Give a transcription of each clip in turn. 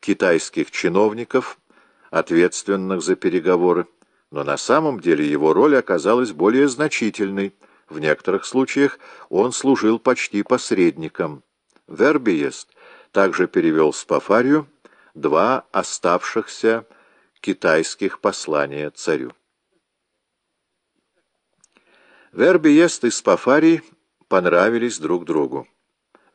китайских чиновников, ответственных за переговоры, но на самом деле его роль оказалась более значительной. В некоторых случаях он служил почти посредником. Вербиест также перевел Спафарию два оставшихся китайских послания царю. Вербиест и Спафарий понравились друг другу.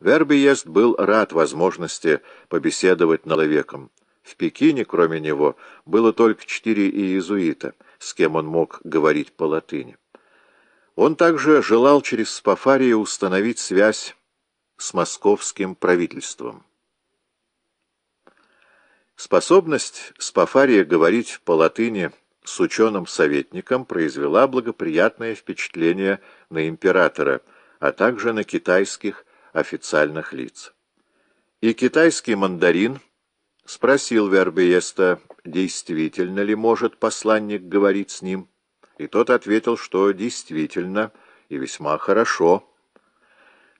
Вербиест был рад возможности побеседовать наловеком. В Пекине, кроме него, было только четыре иезуита, с кем он мог говорить по латыни. Он также желал через Спафария установить связь с московским правительством. Способность Спафария говорить по латыни с ученым-советником произвела благоприятное впечатление на императора, а также на китайских официальных лиц. И китайский мандарин спросил Вербиеста, действительно ли может посланник говорить с ним, и тот ответил, что действительно и весьма хорошо.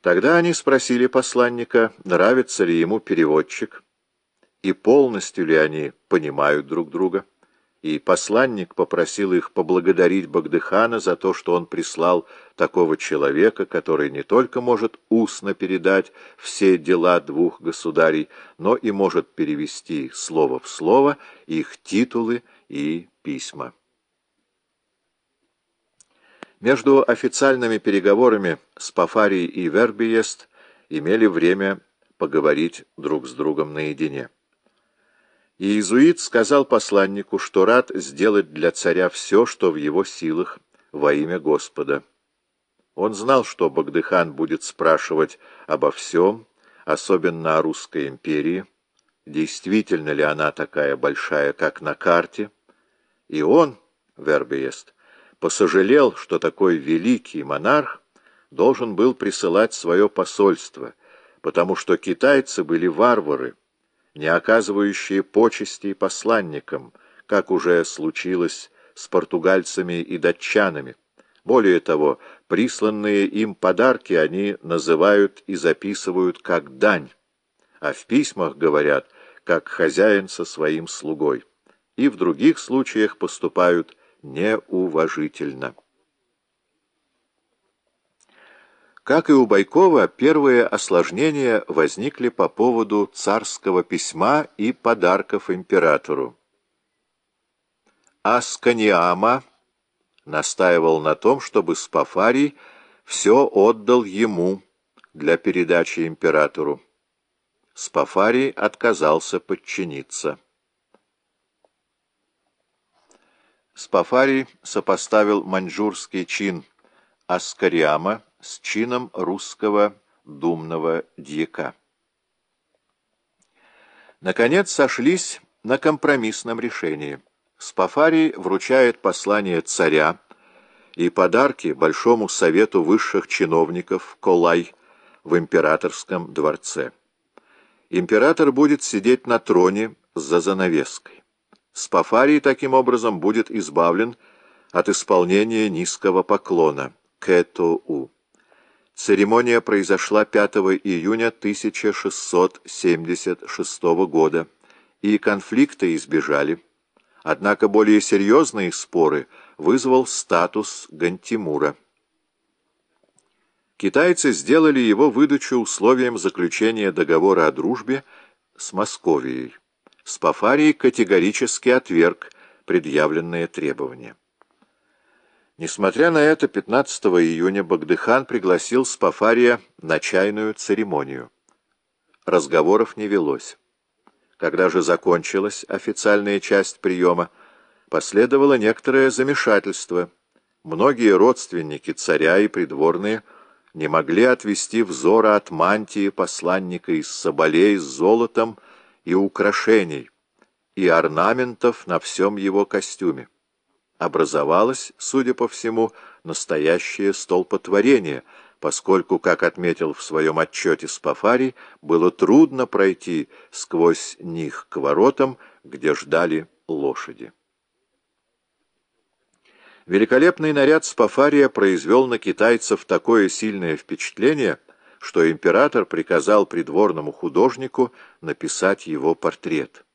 Тогда они спросили посланника, нравится ли ему переводчик, и полностью ли они понимают друг друга. И посланник попросил их поблагодарить Багдыхана за то, что он прислал такого человека, который не только может устно передать все дела двух государей, но и может перевести слово в слово их титулы и письма. Между официальными переговорами Спафарий и Вербиест имели время поговорить друг с другом наедине. Иезуит сказал посланнику, что рад сделать для царя все, что в его силах, во имя Господа. Он знал, что Багдыхан будет спрашивать обо всем, особенно о Русской империи, действительно ли она такая большая, как на карте, и он, Вербиест, посожалел, что такой великий монарх должен был присылать свое посольство, потому что китайцы были варвары, не оказывающие почестей посланникам, как уже случилось с португальцами и датчанами. Более того, присланные им подарки они называют и записывают как дань, а в письмах говорят, как хозяин со своим слугой, и в других случаях поступают неуважительно. Как и у Байкова, первые осложнения возникли по поводу царского письма и подарков императору. Асканиама настаивал на том, чтобы Спафарий все отдал ему для передачи императору. Спафарий отказался подчиниться. Спафарий сопоставил маньчжурский чин Аскариама с чином русского думного дьяка. Наконец сошлись на компромиссном решении. Спафарий вручает послание царя и подарки Большому совету высших чиновников Колай в императорском дворце. Император будет сидеть на троне за занавеской. Спафарий таким образом будет избавлен от исполнения низкого поклона – кэтоу. Церемония произошла 5 июня 1676 года, и конфликты избежали. Однако более серьезные споры вызвал статус Гантимура. Китайцы сделали его выдачу условием заключения договора о дружбе с Московией. Спафарий категорически отверг предъявленные требования. Несмотря на это, 15 июня Багдыхан пригласил Спафария на чайную церемонию. Разговоров не велось. Когда же закончилась официальная часть приема, последовало некоторое замешательство. Многие родственники царя и придворные не могли отвести взора от мантии посланника из соболей с золотом и украшений, и орнаментов на всем его костюме образовалось, судя по всему, настоящее столпотворение, поскольку, как отметил в своем отчете Спафарий, было трудно пройти сквозь них к воротам, где ждали лошади. Великолепный наряд Спафария произвел на китайцев такое сильное впечатление, что император приказал придворному художнику написать его портрет.